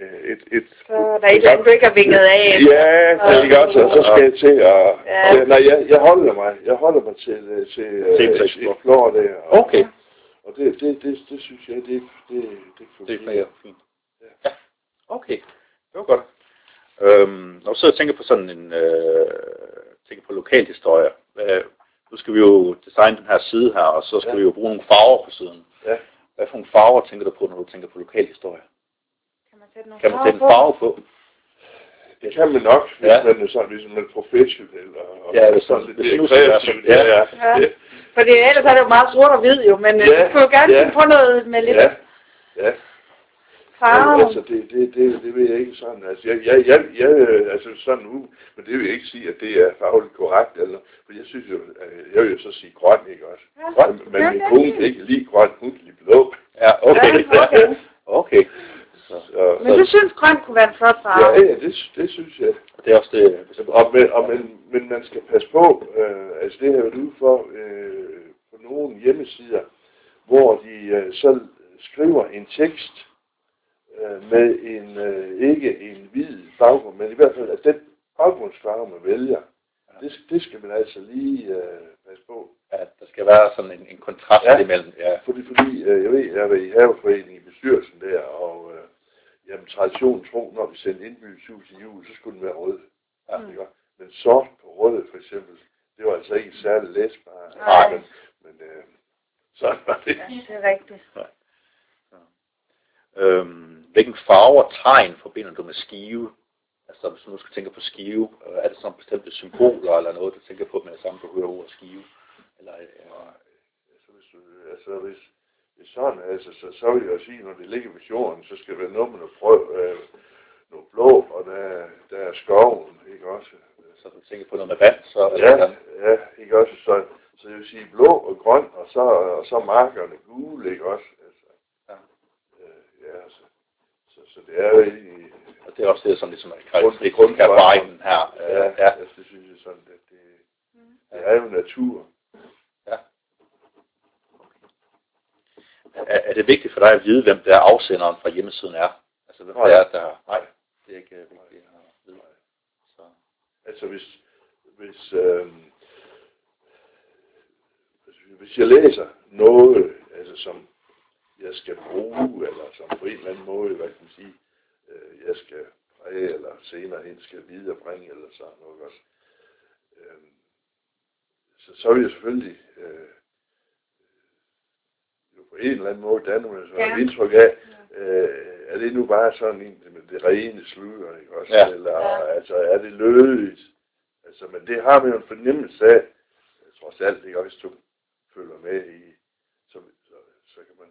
øh, et... et Så er der et eller andet, du ikke har vinget af. Ja, det er godt, så, så skal jeg til at... Ja. Ja. Nej, jeg, jeg holder mig. Jeg holder mig til, øh, til, øh, Til Explorer. Der. Og, Okay. og det, det, det, det, synes jeg, det, det, det, Det fungerer. er mere fint. Ja. Okay. Det var godt. Øhm, når du sidder og tænker på sådan en, øh, tænker på lokalhistorie, hvad, nu skal vi jo designe den her side her, og så skal Ja. vi jo bruge nogle farver på siden. Ja. Hvad for nogle farver tænker du på, når du tænker på lokalhistorie? Kan man sætte nogle Kan man farver sætte en på? farve på? det kan man nok, hvis Ja. man er sådan, man er professionel. Og, og Ja, hvis sådan hvis mere nu skal være kreativ. sådan- ja. Ja, Ja. ja. Fordi ellers er det jo meget sort og hvid jo, men ja. Ja, du skulle jo gerne ja. finde på noget med lidt Ja, ja. Farve. Altså, det, det, det, det vil jeg ikke sådan. Altså, jeg, jeg, jeg, jeg altså sådan nu, men det vil jeg ikke sige, at det er fagligt korrekt, eller, for jeg synes jo, øh, jeg vil jo så sige grøn, ikke også? Ja. Grøn, men Ja, min er kone kan ikke lide grøn, hun kan lide blå. Ja, okay. Ja, okay. okay. Så, Så, Men du synes, grøn kunne være en flot farve? ja, ja, det, det synes jeg. det er også det, Og, men, og men, men man skal passe på, øh, altså det har jeg været ude for øh, på nogle hjemmesider, hvor de øh, så skriver en tekst øh, med en, øh, ikke en hvid baggrund, men i hvert fald at den baggrundsfarve, man vælger, det, det skal man altså lige øh, passe på. at der skal være sådan en, en kontrast Ja. ja. imellem. Ja. Fordi, fordi øh, jeg ved, jeg var i haveforeningen i bestyrelsen der, og øh, jamen, traditionen tro, når vi sendte indbydelseshus i jul, så skulle den være rød. Ja. Ikke? Men sort på rød, for eksempel, det var altså ikke særlig læsbart. Nej. Men, men øh, sådan var det. Ja, det er rigtigt. Øhm, hvilken farve og tegn forbinder du med skive? Altså hvis du nu skal tænke på skive, øh, er det sådan bestemte symboler eller noget, du tænker på med det samme, du hører ordet skive? Eller, eller Altså, hvis, du, altså, hvis, hvis sådan, altså, så, så vil jeg sige, når det ligger ved jorden, så skal det være noget med noget, frø, øh, noget blå, og der, der er skoven, ikke også? så du tænker på noget med vand, så Ja, ja, ikke også? Så, så jeg vil sige blå og grøn, og så, og så markerne gule, ikke også? Altså, Ja. øh, ja, altså, så, det er egentlig, Og det er også det, som ligesom er karakteristisk af vejen her. Ja, ja. altså, det synes jeg sådan, at det, det er jo natur. ja. Er, er det vigtigt for dig at vide, hvem der er afsenderen fra hjemmesiden er? Altså hvem Nej. det er, der... Nej, det er ikke øh, vigtigt at vide. Så, Altså hvis, hvis, øh, hvis jeg læser noget, altså som jeg skal bruge, eller som på en eller anden måde, hvad kan man sige, øh, jeg skal præge, eller senere hen skal viderebringe, eller sådan noget også. Øh, så, så vil jeg selvfølgelig øh, jo på en eller anden måde danne mig så Ja. et indtryk af, øh, er det nu bare sådan en, det rene slør, ikke også? Ja. Eller Ja. altså, er det lødigt? Altså, men det har man jo en fornemmelse af, trods alt, ikke også, hvis du følger med i, så, så, så kan man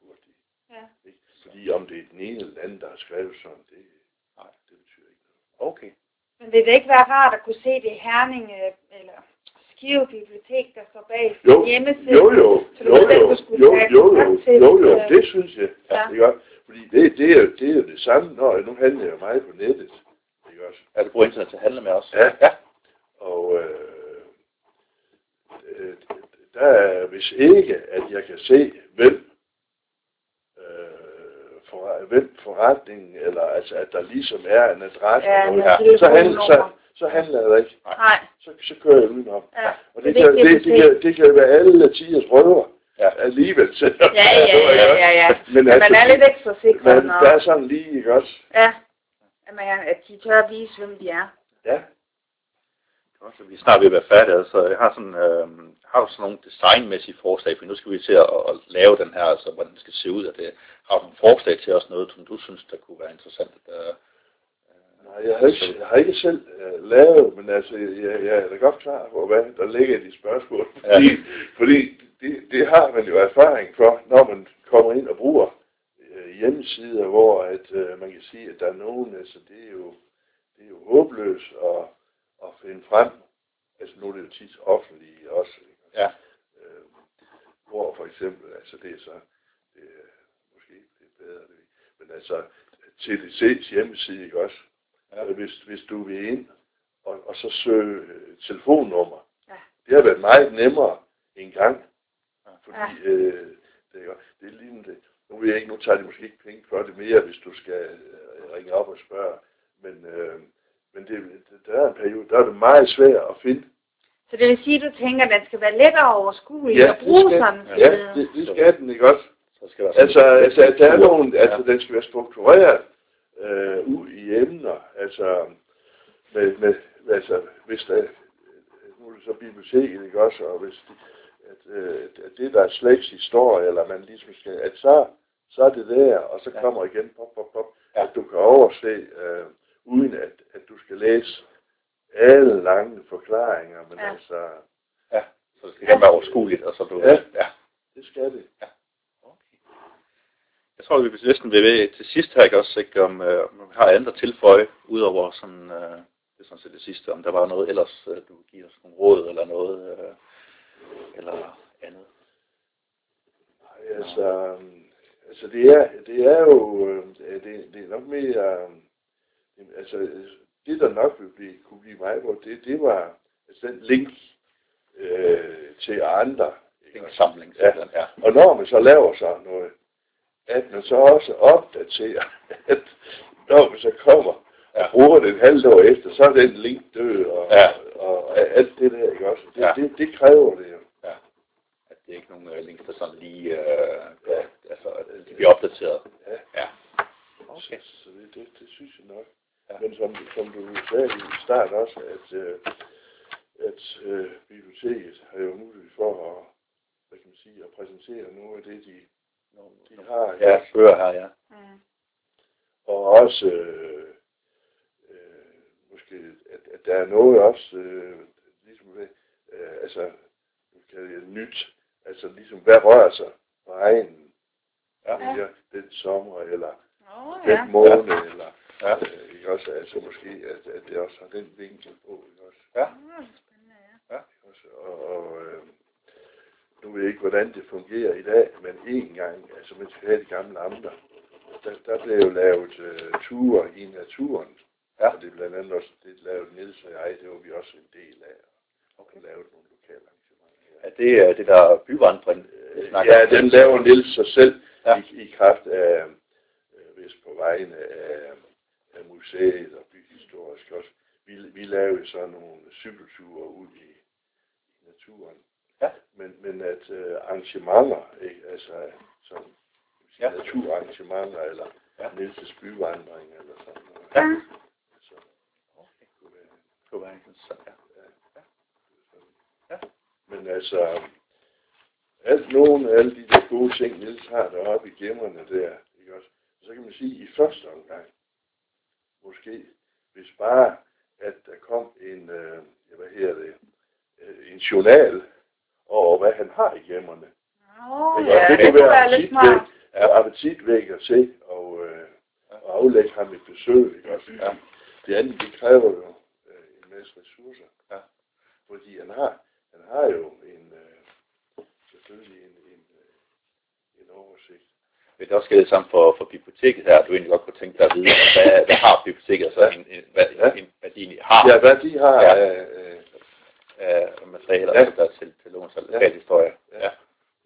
hurtigt, Ja. ikke? Fordi om det er den ene eller den anden, der har skrevet sådan, det, nej, det betyder ikke noget. okay. Men vil det ikke være rart at kunne se det Herning øh, eller Skive Bibliotek, der står bag Jo, hjemmesiden? jo, jo, Så jo, jo, jo, jo, jo, til, jo, jo, øh, det synes jeg, Ja. ikke også? Fordi det, det, er, det er jo det samme, når nu handler jeg jo meget på nettet, ikke også? Er du bruger internet til at handle med os? Ja. ja. Og øh, øh, der er, hvis ikke, at jeg kan se, hvem, øh, for, hvem forretningen, eller altså, at der ligesom er en adresse, Ja, noget, så, handler, så, så handler jeg ikke. Nej, Så, så kører jeg udenom. ja. Og Det det, kan, det, at det, kan, det kan jo være alle tiders røver Ja. alligevel. Ja, ja, ja, ja, ja. Men, altså, man er lidt ekstra sikker, men når, der er sådan lige, ikke også? ja, at, man, at de tør at vise, hvem de er. Ja. Godt, vi er snart ved at være færdige, altså jeg har sådan, øh, har du sådan nogle designmæssige forslag, for nu skal vi til at, at lave den her, altså hvordan den skal se ud, og det, har du nogle forslag til os noget, som du synes, der kunne være interessant, at, øh, Nej, jeg har ikke, jeg har ikke selv uh, lavet, men altså, jeg, jeg er da godt klar på, hvad der ligger i de spørgsmål. Ja. Fordi, fordi det, det har man jo erfaring for, når man kommer ind og bruger uh, hjemmesider, hvor at, uh, man kan sige, at der er nogen, altså det er jo, det er jo håbløst at, at finde frem. Altså nu er det jo tit offentlige også. Ikke? ja, Øh, hvor for eksempel, altså det er så, det er måske lidt bedre, det, men altså TDC's hjemmeside, ikke også? Ja. Ja. Hvis, hvis du vil ind og, og så søge øh, telefonnummer, Ja. det har været meget nemmere en gang, Ja. fordi Ja. øh, det, er, jo- det er lige det. Nu ved jeg ikke, nu tager de måske ikke penge for det mere, hvis du skal øh, ringe op og spørge, men, øh, men det, der er en periode, der er det meget svært at finde Så det vil sige, at du tænker, at den skal være lettere overskuelig Ja, at bruge skal, sådan en ja, det, det skal den, ikke også? så skal der Altså, altså der er struktur. nogle, altså den skal være struktureret øh, ud i emner, altså med, med altså hvis der, nu er det så biblioteket, ikke også, og hvis de, at, øh, at det der er slægtshistorie, eller man ligesom skal, at så, så er det der, og så Ja. kommer igen, pop, pop, pop, Ja. at du kan overse øh, uden at, at du skal læse alle lange forklaringer, men Ja. ja. altså, Så det skal gerne være overskueligt, og så du... Ja. ja. det skal det. Okay. Jeg tror, vi vil næsten bevæge til sidst her, ikke også, ikke, om, øh, om vi har andet at tilføje, udover sådan, øh, det er sådan set det sidste, om der var noget ellers, øh, du vil give os nogle råd, eller noget, øh, eller andet. Ej, Altså, øhm, altså det, er, det er jo, øh, det, det er nok mere, øh, altså det der nok vil blive, kunne blive mig på, det, det var altså den link øh, til andre. En samling, Ja. simpelthen, ja. Og når man så laver sådan noget, at man så også opdaterer, at når man så kommer Ja. og bruger det et halvt år efter, så er den link død, og, Ja. og, og alt det der, ikke også? Det, Ja. det, det kræver det jo. At det er ikke nogen øh, links, der sådan lige, øh, ja, altså, de bliver opdateret. Ja. Ja. Okay. Så, så det, det, det synes jeg nok. Ja. Ja. Men som, som du sagde i start også, at, øh, at øh, biblioteket har jo mulighed for at, hvad kan man sige, at præsentere noget af det, de, de har. Ja, bøger her, ja. Mm. Og også, øh, øh, måske, at, at der er noget også, øh, ligesom ved, øh, altså, nu jeg det nyt, altså ligesom, hvad rører sig på egnen, Ja. ja. den sommer, eller Åh, den ja. måned, eller Ja. Øh, ikke også, altså måske, at, at det også har den vinkel på, ikke også? Ja. Åh, spændende, ja. Ikke også? Og, og øh, nu ved jeg ikke, hvordan det fungerer i dag, men en gang, altså mens vi havde de gamle amter, der, der blev jo lavet øh, ture i naturen. Ja. Og det er blandt andet også, det lavede Niels og jeg, det var vi også en del af. Okay. Og lavede nogle lokale arrangementer. Er det øh, det der byvandring, vi snakker Ja, den laver Niels sig selv Ja. ja. i, i kraft af, øh, hvis på vegne af, af museet og byhistorisk også. Vi, vi lavede så nogle cykelture ud i, i naturen. Ja. Men, men at øh, arrangementer, ikke? altså sådan Ja. naturarrangementer, eller Ja. ja. Niels' byvandring, eller sådan noget. Ja. Så, Okay. kunne være, Det kunne være interessant, ja. Ja. Men altså, alt nogen af alle de der gode ting, Niels har deroppe i gemmerne der, ikke også? Så kan man sige, i første omgang, måske, hvis bare, at der kom en, øh, hvad hedder det, øh, en journal over, hvad han har i gemmerne. Åh, Ikke? ja, Og det kunne være lidt smart. Ja. Og appetitvækker til, og, øh, og aflægge ham et besøg, ikke også? Ja. Det andet, det kræver jo øh, en masse ressourcer. Ja. Fordi han har, han har jo en, øh, selvfølgelig en, en, øh, en oversigt. Vil det også gælde sammen for, for biblioteket her, at du egentlig godt kunne tænke dig at vide, hvad, hvad har biblioteket, altså Ja. en, en, hvad, Ja. en, hvad de egentlig har Ja, hvad de har Ja. af, øh, af materialer, Ja. der er til, til lovens og lokalhistorie. Ja. Ja.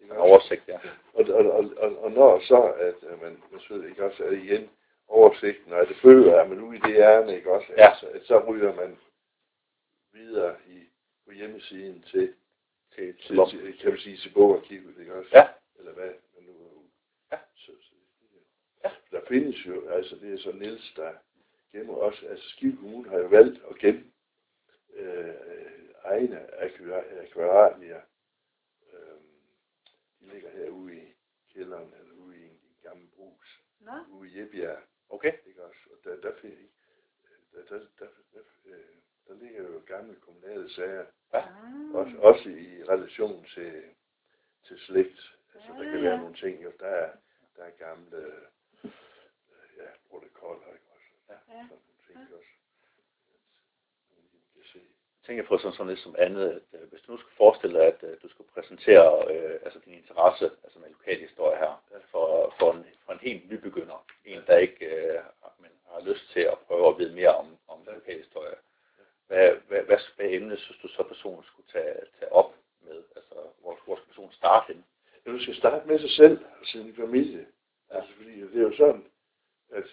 En oversigt, ja. Og, og, og, og, og når så, at øh, man, man selvfølgelig ikke også er igen oversigten, og det bøger, er man ude i det ærne, ikke også? Ja. Altså, at så ryger man videre i, på hjemmesiden til, Til, til, til kan man sige, til bogarkivet, ikke også? Ja. Eller hvad man nu er ude. Ja. Så, så, Ja. Der findes jo, altså det er så Niels, der gemmer også, altså Skive Kommune har jo valgt at gemme øh, egne akvarier. Øh, de ligger herude i kælderen, eller ude i en, en gammel brus, Nå, ude i Jebjerg, Okay. ikke også? Og der, der, finder I, der, der, der, der, øh, der ligger jo gamle kommunale sager, ah, også, også i relation til, til slægt. Altså, der Ja, kan ja. være nogle ting, jo, der er, der er gamle, ja, protokoller, ikke også? ja. Nogle ting Ja. også. At man kan se. Jeg tænker på sådan, sådan lidt som andet, at øh, hvis du nu skulle forestille dig, at øh, du skulle præsentere øh, altså din interesse altså med lokalhistorie her, for, for, en, for en helt nybegynder, en der ikke øh, har- men har lyst til at prøve at vide mere om, om lokalhistorie. Hvad, hvad, hvad, hvad emne synes du så personen skulle tage, tage op med? Altså, hvor, hvor skal personen starte henne? Ja, du skal starte med sig selv og sin familie. Altså, fordi det er jo sådan, at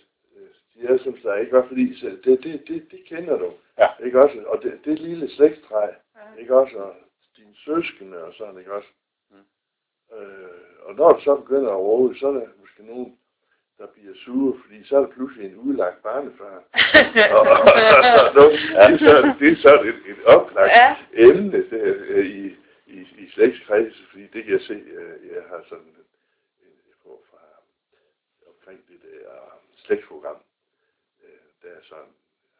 er som der ikke også, fordi så det, det, det, det kender du. Ja. Ikke også? Og det, det lille slægtstræ, Ja. ikke også? Og dine søskende og sådan, ikke også? Mm. Øh, og når du så begynder at råde, så er der måske nogen, der bliver sure, fordi så er der pludselig en udlagt barnefar. og, og, og, og, det er så, det er så et, et oplagt Ja. emne det, øh, i, i, i slægtskredse, fordi det kan jeg se, øh, jeg har sådan en, en jeg fra omkring det der slægtsprogram, der er sådan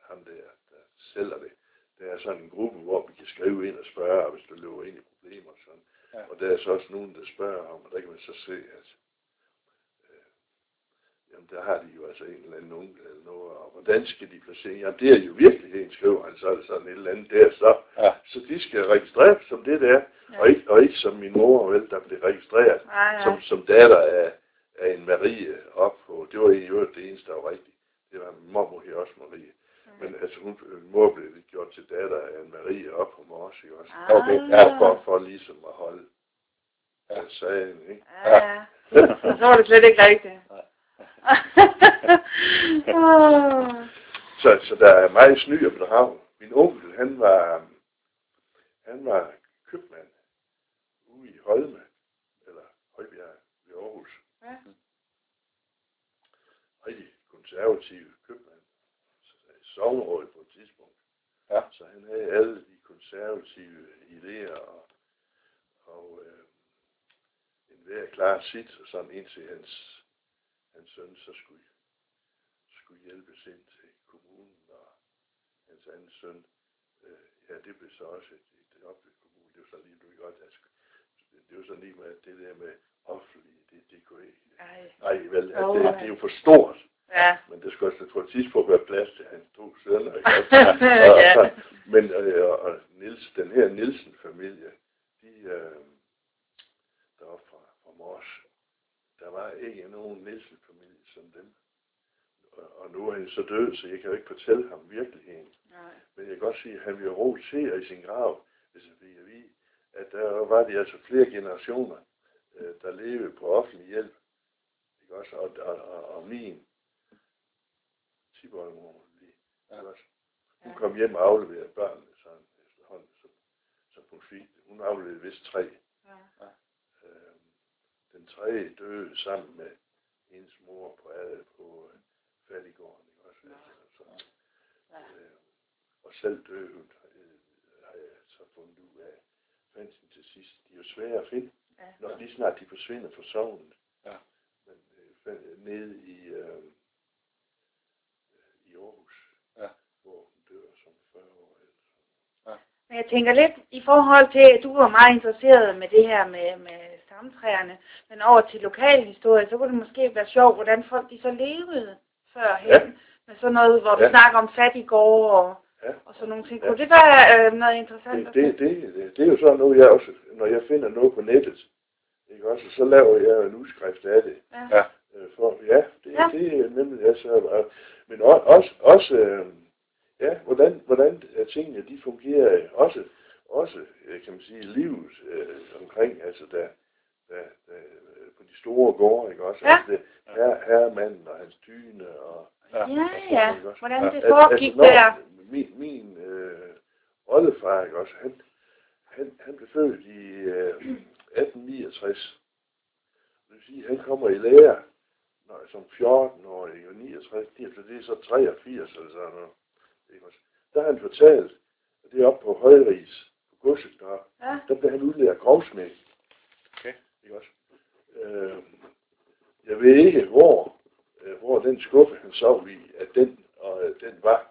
ham der, der sælger det. Der er sådan en gruppe, hvor vi kan skrive ind og spørge, hvis du løber ind i problemer og sådan. Ja. Og der er så også nogen, der spørger om, og der kan man så se, at øh, jamen der har de jo altså en eller anden onkel eller noget, og hvordan skal de placere? Jamen det er jo virkeligheden, skriver han, så er det sådan et eller andet der, så, Ja. så de skal registreres som det der, Ja. og, ikke, og ikke som min mor, vel, der blev registreret Nej, nej. som, som datter af, af en Marie op på, det var i øvrigt det eneste, der var rigtigt. Det var min mormor her også Marie. Men altså hun, mor blev gjort til datter af en Marie op på Mors, ikke også? Ah. Okay, ja, For, for ligesom at holde Ja. sagen, ikke? Ja, ja. Så var det slet ikke rigtigt. Så, så der er meget sny og bedrag. Min onkel, han var, han var købmand ude i Holme, eller Højbjerg ved Aarhus. Ja. Rigtig konservativ købmand. Sovneråd på et tidspunkt. Ja. Så han havde alle de konservative idéer og, og øh, en hver klar sit, og sådan indtil hans, hans søn så skulle, skulle hjælpes ind til kommunen, og hans anden søn, øh, ja, det blev så også et, et op ved kommunen. Det var så lige, ikke godt, altså, det var så lige med det der med offentlige, det, det kunne ikke. Ej. Nej, vel, at det, det er jo for stort. Ja. Men det skulle også på et tidspunkt være plads til hans to sønner. Ja. og, men øh, og Niels, den her Nielsen-familie, de, øh, fra Mors, der var ikke nogen Nielsen-familie som dem. Og, og nu er han så død, så jeg kan jo ikke fortælle ham virkeligheden. Nej. Men jeg kan godt sige, at han vil rotere i sin grav, hvis han fik at vide, at der var de altså flere generationer, øh, der levede på offentlig hjælp. Ikke også? Og, og, og, og min tiboldmor, lige. Ja. Hun kom hjem og afleverede børnene sådan efterhånden, som, som hun fik. det. Hun afleverede vist tre. Ja. Den tredje døde sammen med hendes mor på, på øh, fattigården. Ikke også? Altså, så, Ja. øh, og selv døde hun, øh, har jeg så fundet ud af. Fandt hende til sidst. De er jo svære at finde, Ja. når lige snart de forsvinder fra sovnet. Ja. Men øh, fandt, nede i, øh, i Aarhus, Ja. hvor hun dør som 40 år. Eller Men jeg tænker lidt i forhold til, at du var meget interesseret med det her med, med stamtræerne, men over til lokalhistorie, så kunne det måske være sjovt, hvordan folk de så levede førhen. Ja. Med sådan noget, hvor du Ja. snakker om fattigårde og, Ja. og sådan nogle ting. Ja. Kunne det være øh, noget interessant? Det, det, det, det, det er jo sådan noget, jeg også, når jeg finder noget på nettet, ikke også, så laver jeg en udskrift af det. Ja. Øh, for, ja, det, Ja. det er nemlig, altså, og, men også, også, øh, ja, hvordan, hvordan tingene de fungerer, også, også øh, kan man sige, livet øh, omkring, altså der, der, der, på de store gårde, ikke også, Ja. altså det, her, herremanden og hans dyne, og Ja. Ja, ja. Hvordan Ja. det foregik altså, der. Min, min øh, oldefar, ikke også, han, han, han blev født i øh, 1869. Det vil sige, han kommer i lære når, som 14-årig, og 69, 89, det er så 83 eller sådan noget. Ikke også? Der har han fortalt, at det er oppe på Højris, på godset deroppe, Ja. der blev han udlært grovsmænd. Ikke også? Øh, jeg ved ikke, hvor, øh, hvor den skuffe, han sov i, at den, og, øh, den var.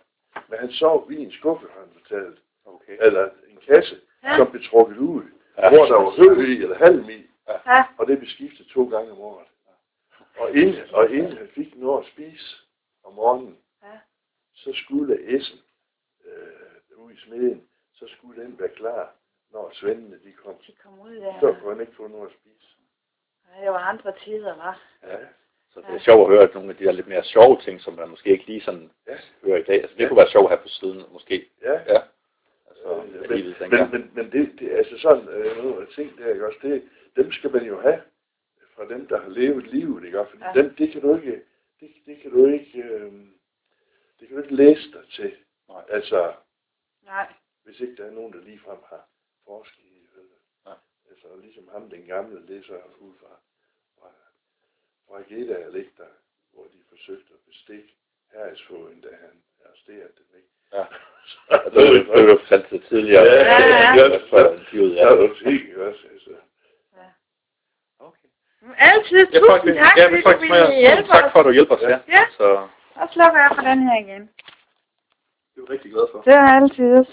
Men han sov i en skuffe, har han fortalt. Okay. Eller en kasse, Ja. som blev trukket ud, Ja. hvor der var hø i, eller halm i. Ja. Og det blev skiftet to gange om året. Og inden, og inden han fik noget at spise om morgenen, Ja. så skulle essen øh, ude i smeden, så skulle den være klar, når svendene de kom. De kom ud der. Så kunne han ikke få noget at spise. Ja, det var andre tider, var. Ja. Så det er sjovt at høre at nogle af de der lidt mere sjove ting, som man måske ikke lige sådan Ja. hører i dag. Altså det Ja. kunne være sjovt her på siden, måske. Ja. Ja. Altså, Øh, men, livet men, men, men det, det er altså sådan øh, nogle af ting der, ikke også? Det, dem skal man jo have fra dem, der har levet livet, ikke også? Fordi Ja. ja. dem, det kan du ikke, det, det kan du ikke, øh, det kan du ikke læse dig til. Nej. Altså, Nej. hvis ikke der er nogen, der ligefrem har forsket i det. Nej. Altså, ligesom ham, den gamle læser ud fra, fra, fra Geda Lekter, hvor de forsøgte at bestikke Harrisfoden, da han arresterede dem, ikke? Ja. Så, Og det var jo- det fortalt tidligere. Ja, ja, ja. ja. For Ja, ja. det er helt også, altså. Okay. Altid Ja, tusind tak, ja, fordi men du ville hjælpe tak os. for, at du hjælper os, ja. Ja. Så Og slukker jeg for den her igen. Det er rigtig glade for. Det er altid.